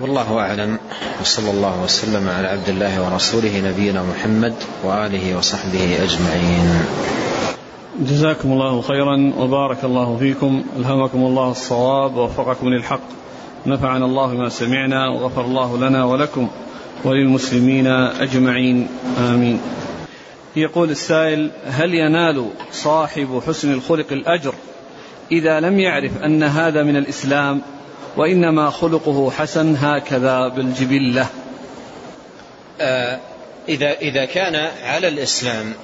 والله أعلم. وصلى الله وسلم على عبد الله ورسوله نبينا محمد وآله وصحبه أجمعين. جزاكم الله خيرا وبارك الله فيكم. ألهمكم الله الصواب ووفقكم للحق. نفعنا الله بما سمعنا وغفر الله لنا ولكم وللمسلمين أجمعين. آمين. يقول السائل هل ينال صاحب حسن الخلق الأجر إذا لم يعرف أن هذا من الإسلام؟ وإنما خلقه حسن هكذا بالجبلة. آه إذا إذا كان على الإسلام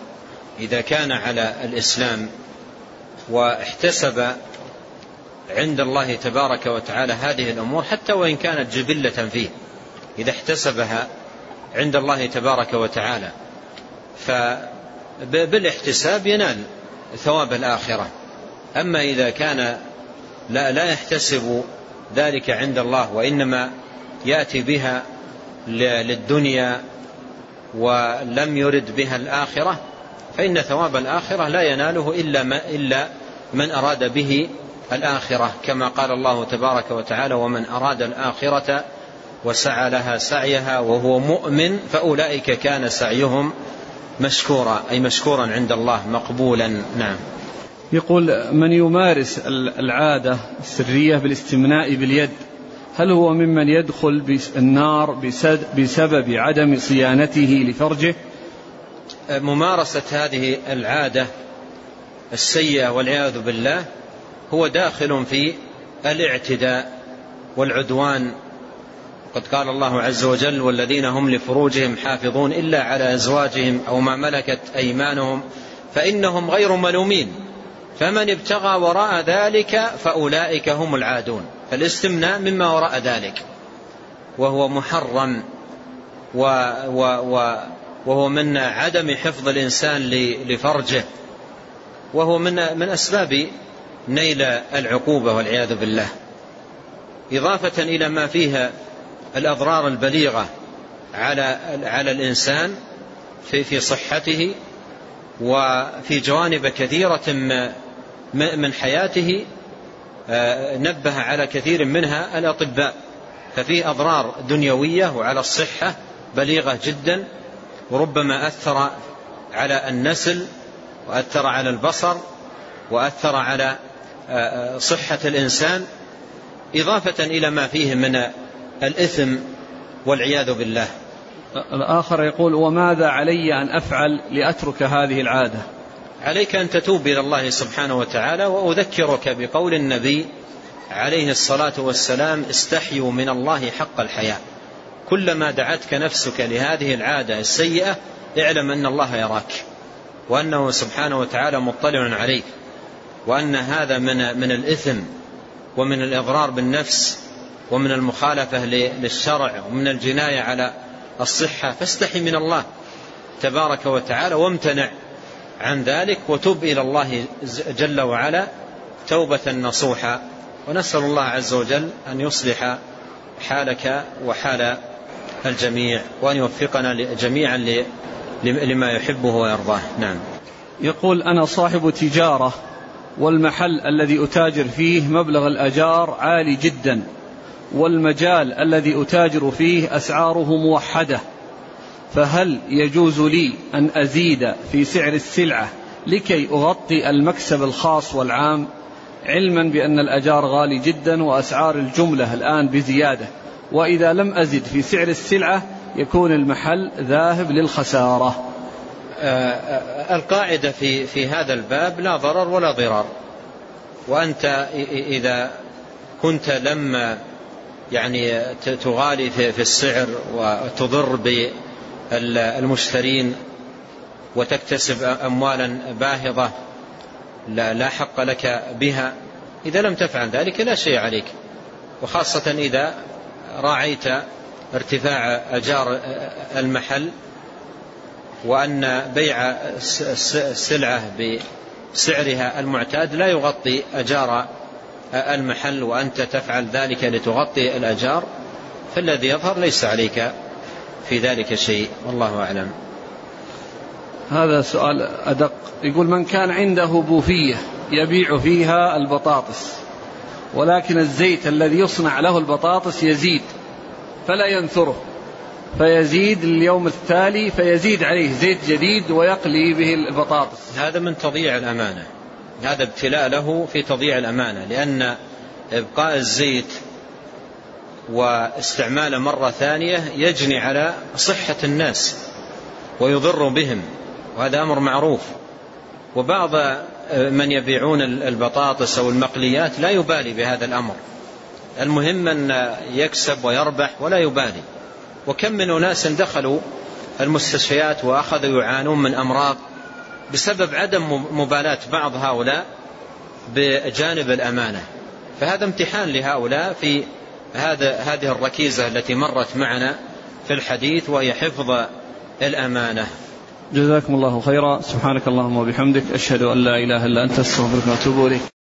إذا كان على الإسلام واحتسب عند الله تبارك وتعالى هذه الأمور حتى وإن كانت جبلة فيه إذا احتسبها عند الله تبارك وتعالى. فبالاحتساب ينال ثواب الآخرة. أما إذا كان لا, لا يحتسب ذلك عند الله وإنما يأتي بها للدنيا ولم يرد بها الآخرة فإن ثواب الآخرة لا يناله إلا, ما إلا من أراد به الآخرة كما قال الله تبارك وتعالى ومن أراد الآخرة وسعى لها سعيها وهو مؤمن فأولئك كان سعيهم مشكورا أي مشكورا عند الله مقبولا. نعم. يقول من يمارس العادة السرية بالاستمناء باليد هل هو ممن يدخل النار بسبب عدم صيانته لفرجه؟ ممارسة هذه العادة السيئة والعياذ بالله هو داخل في الاعتداء والعدوان. قد قال الله عز وجل والذين هم لفروجهم حافظون إلا على أزواجهم أو ما ملكت أيمانهم فإنهم غير ملومين. فمن ابتغى وراء ذلك فأولئك هم العادون. فالاستمناء مما وراء ذلك. وهو محرم و و و وهو من عدم حفظ الإنسان لفرجه. وهو من من أسباب نيل العقوبة والعياذ بالله. إضافة إلى ما فيها الأضرار البليغة على على الإنسان في في صحته وفي جوانب كثيرة من حياته آه، نبه على كثير منها الأطباء. ففيه أضرار دنيوية وعلى الصحة بليغة جدا وربما أثر على النسل وأثر على البصر وأثر على آه، آه، صحة الإنسان إضافة إلى ما فيه من الإثم والعياذ بالله. الآخر يقول وماذا علي أن أفعل لأترك هذه العادة؟ عليك أن تتوب إلى الله سبحانه وتعالى وأذكرك بقول النبي عليه الصلاة والسلام استحيوا من الله حق الحياء كلما دعتك نفسك لهذه العادة السيئة اعلم أن الله يراك وأنه سبحانه وتعالى مطلع عليك وأن هذا من من الإثم ومن الإضرار بالنفس ومن المخالفة للشرع ومن الجناية على الصحة. فاستحي من الله تبارك وتعالى وامتنع عن ذلك وتب إلى الله جل وعلا توبة نصوحا. ونسأل الله عز وجل أن يصلح حالك وحال الجميع وأن يوفقنا جميعا لما يحبه ويرضاه. نعم. يقول أنا صاحب تجارة والمحل الذي أتاجر فيه مبلغ الأجار عالي جدا والمجال الذي أتاجر فيه أسعاره موحدة. فهل يجوز لي أن أزيد في سعر السلعة لكي أغطي المكسب الخاص والعام؟ علما بأن الأجار غالي جدا وأسعار الجملة الآن بزيادة. وإذا لم أزد في سعر السلعة يكون المحل ذاهب للخسارة. آه، آه، القاعدة في, في هذا الباب لا ضرر ولا ضرار. وأنت إذا كنت لما يعني تغالي في السعر وتضر بالمشترين وتكتسب أموالا باهظة لا حق لك بها. إذا لم تفعل ذلك لا شيء عليك. وخاصة إذا راعيت ارتفاع أجار المحل وأن بيع السلعة بسعرها المعتاد لا يغطي أجار المحل وأنت تفعل ذلك لتغطي الأجار فالذي يظهر ليس عليك في ذلك شيء. والله أعلم. هذا سؤال أدق. يقول من كان عنده بوفية يبيع فيها البطاطس ولكن الزيت الذي يصنع له البطاطس يزيد فلا ينثره فيزيد اليوم التالي فيزيد عليه زيت جديد ويقلي به البطاطس. هذا من تضييع الأمانة. هذا ابتلاء له في تضييع الأمانة لأن إبقاء الزيت واستعماله مرة ثانية يجني على صحة الناس ويضر بهم وهذا أمر معروف. وبعض من يبيعون البطاطس أو المقليات لا يبالي بهذا الأمر. المهم أن يكسب ويربح ولا يبالي. وكم من أناس دخلوا المستشفيات وأخذوا يعانون من أمراض بسبب عدم مبالاة بعض هؤلاء بجانب الأمانة. فهذا امتحان لهؤلاء في هذا هذه الركيزة التي مرت معنا في الحديث وهي حفظ الأمانة. جزاكم الله خيرا. سبحانك اللهم وبحمدك أشهد أن لا إله إلا أنت أستغفرك وأتوب إليك.